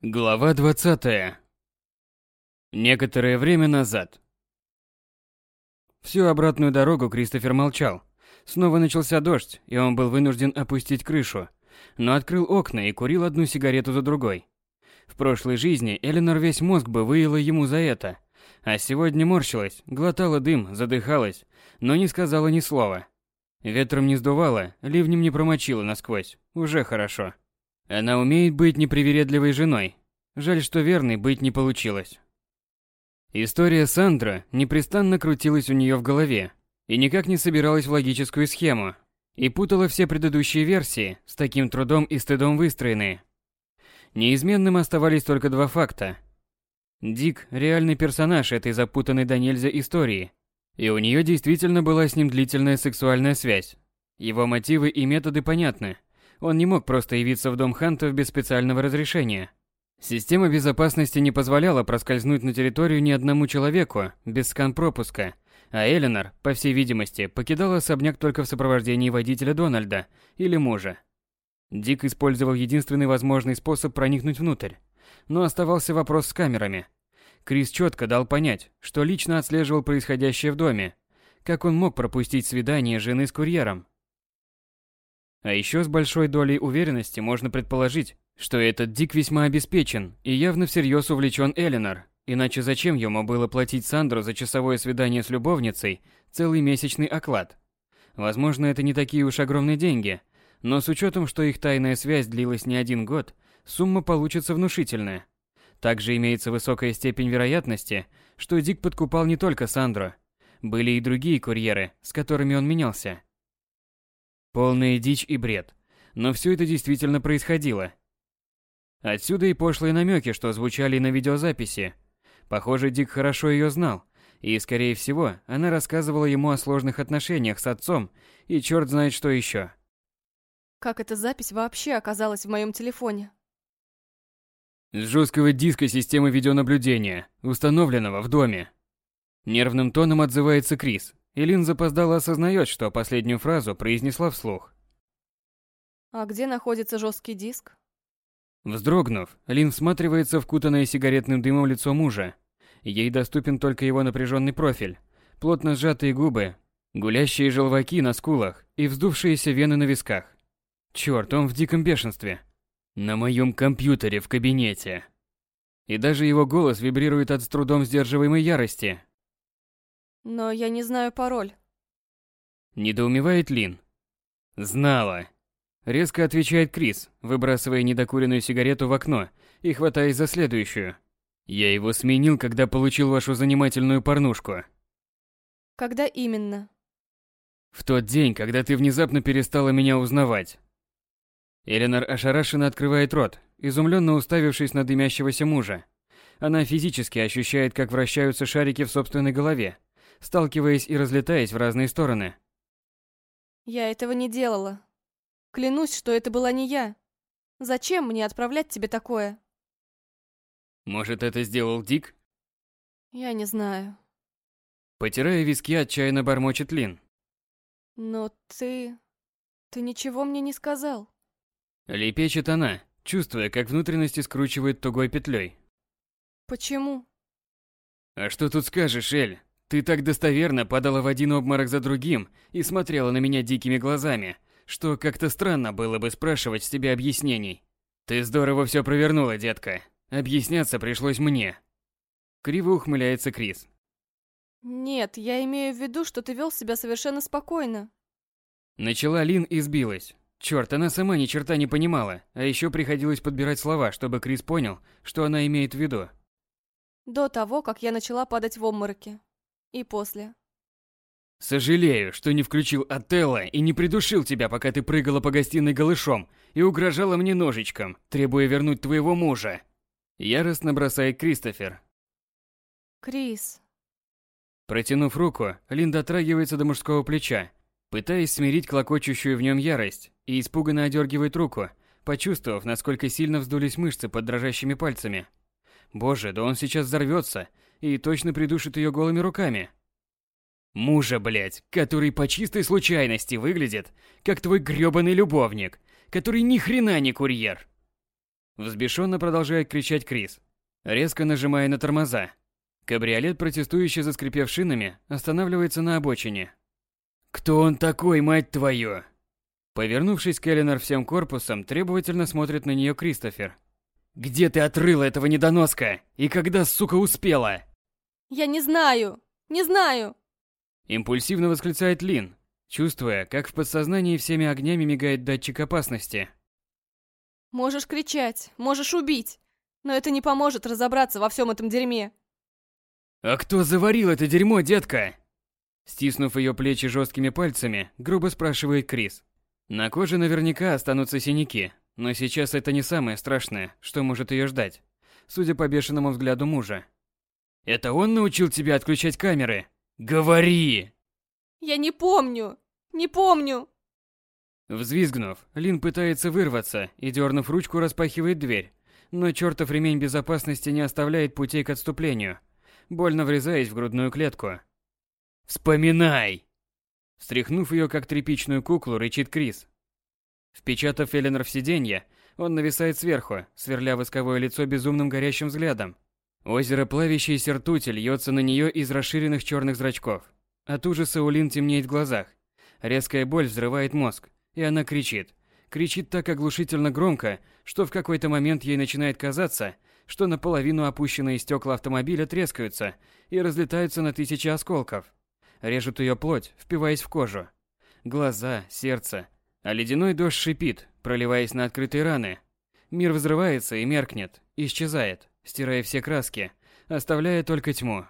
Глава 20. Некоторое время назад. Всю обратную дорогу Кристофер молчал. Снова начался дождь, и он был вынужден опустить крышу, но открыл окна и курил одну сигарету за другой. В прошлой жизни Эленор весь мозг бы выела ему за это, а сегодня морщилась, глотала дым, задыхалась, но не сказала ни слова. Ветром не сдувала, ливнем не промочила насквозь, уже хорошо. Она умеет быть непривередливой женой. Жаль, что верной быть не получилось. История Сандра непрестанно крутилась у нее в голове и никак не собиралась в логическую схему, и путала все предыдущие версии, с таким трудом и стыдом выстроенные. Неизменным оставались только два факта. Дик – реальный персонаж этой запутанной до нельзя истории, и у нее действительно была с ним длительная сексуальная связь. Его мотивы и методы понятны – он не мог просто явиться в дом Хантов без специального разрешения. Система безопасности не позволяла проскользнуть на территорию ни одному человеку без скан-пропуска, а Эленор, по всей видимости, покидала особняк только в сопровождении водителя Дональда или мужа. Дик использовал единственный возможный способ проникнуть внутрь, но оставался вопрос с камерами. Крис четко дал понять, что лично отслеживал происходящее в доме. Как он мог пропустить свидание жены с курьером? А еще с большой долей уверенности можно предположить, что этот Дик весьма обеспечен и явно всерьез увлечен Эленор, иначе зачем ему было платить Сандру за часовое свидание с любовницей целый месячный оклад? Возможно, это не такие уж огромные деньги, но с учетом, что их тайная связь длилась не один год, сумма получится внушительная. Также имеется высокая степень вероятности, что Дик подкупал не только Сандру. Были и другие курьеры, с которыми он менялся. Полная дичь и бред. Но все это действительно происходило. Отсюда и пошлые намеки, что звучали на видеозаписи. Похоже, Дик хорошо ее знал, и, скорее всего, она рассказывала ему о сложных отношениях с отцом и черт знает что еще. Как эта запись вообще оказалась в моем телефоне? С жесткого диска системы видеонаблюдения, установленного в доме. Нервным тоном отзывается Крис, и Лин запоздало осознает, что последнюю фразу произнесла вслух. А где находится жесткий диск? Вздрогнув, Лин всматривается в кутанное сигаретным дымом лицо мужа. Ей доступен только его напряженный профиль, плотно сжатые губы, гулящие желваки на скулах и вздувшиеся вены на висках. Черт, он в диком бешенстве. На моем компьютере в кабинете. И даже его голос вибрирует от с трудом сдерживаемой ярости, но я не знаю пароль. Недоумевает Лин. Знала. Резко отвечает Крис, выбрасывая недокуренную сигарету в окно и хватаясь за следующую. Я его сменил, когда получил вашу занимательную порнушку. Когда именно? В тот день, когда ты внезапно перестала меня узнавать. Эленор ошарашенно открывает рот, изумленно уставившись на дымящегося мужа. Она физически ощущает, как вращаются шарики в собственной голове, сталкиваясь и разлетаясь в разные стороны. Я этого не делала. Клянусь, что это была не я. Зачем мне отправлять тебе такое? Может, это сделал Дик? Я не знаю. Потирая виски, отчаянно бормочет Лин. Но ты... Ты ничего мне не сказал. Лепечет она, чувствуя, как внутренности скручивает тугой петлей. Почему? А что тут скажешь, Эль? Ты так достоверно падала в один обморок за другим и смотрела на меня дикими глазами, что как-то странно было бы спрашивать с тебя объяснений. Ты здорово все провернула, детка. Объясняться пришлось мне. Криво ухмыляется Крис. Нет, я имею в виду, что ты вел себя совершенно спокойно. Начала Лин и сбилась. Черт, она сама ни черта не понимала, а еще приходилось подбирать слова, чтобы Крис понял, что она имеет в виду. До того, как я начала падать в обмороки. И после. Сожалею, что не включил Отелло и не придушил тебя, пока ты прыгала по гостиной голышом и угрожала мне ножичком, требуя вернуть твоего мужа. Яростно бросает Кристофер. Крис. Протянув руку, Лин дотрагивается до мужского плеча, пытаясь смирить клокочущую в нем ярость, и испуганно одергивает руку, почувствовав, насколько сильно вздулись мышцы под дрожащими пальцами. Боже, да он сейчас взорвется и точно придушит ее голыми руками. Мужа, блядь, который по чистой случайности выглядит, как твой грёбаный любовник, который ни хрена не курьер. Взбешенно продолжает кричать Крис, резко нажимая на тормоза. Кабриолет, протестующий заскрипев шинами, останавливается на обочине. «Кто он такой, мать твою?» Повернувшись к Эленор всем корпусом, требовательно смотрит на нее Кристофер. «Где ты отрыла этого недоноска? И когда, сука, успела?» «Я не знаю! Не знаю!» Импульсивно восклицает Лин, чувствуя, как в подсознании всеми огнями мигает датчик опасности. «Можешь кричать, можешь убить, но это не поможет разобраться во всем этом дерьме». «А кто заварил это дерьмо, детка?» Стиснув ее плечи жесткими пальцами, грубо спрашивает Крис. На коже наверняка останутся синяки, но сейчас это не самое страшное, что может ее ждать, судя по бешеному взгляду мужа. «Это он научил тебя отключать камеры? Говори!» «Я не помню! Не помню!» Взвизгнув, Лин пытается вырваться и, дернув ручку, распахивает дверь. Но чертов ремень безопасности не оставляет путей к отступлению, больно врезаясь в грудную клетку. «Вспоминай!» Встряхнув ее как тряпичную куклу, рычит Крис. Впечатав Эленор в сиденье, он нависает сверху, сверля восковое лицо безумным горящим взглядом. Озеро плавящейся ртути льется на нее из расширенных черных зрачков. От ужаса у темнеет в глазах. Резкая боль взрывает мозг, и она кричит. Кричит так оглушительно громко, что в какой-то момент ей начинает казаться, что наполовину опущенные стекла автомобиля трескаются и разлетаются на тысячи осколков режут ее плоть, впиваясь в кожу. Глаза, сердце. А ледяной дождь шипит, проливаясь на открытые раны. Мир взрывается и меркнет, исчезает, стирая все краски, оставляя только тьму.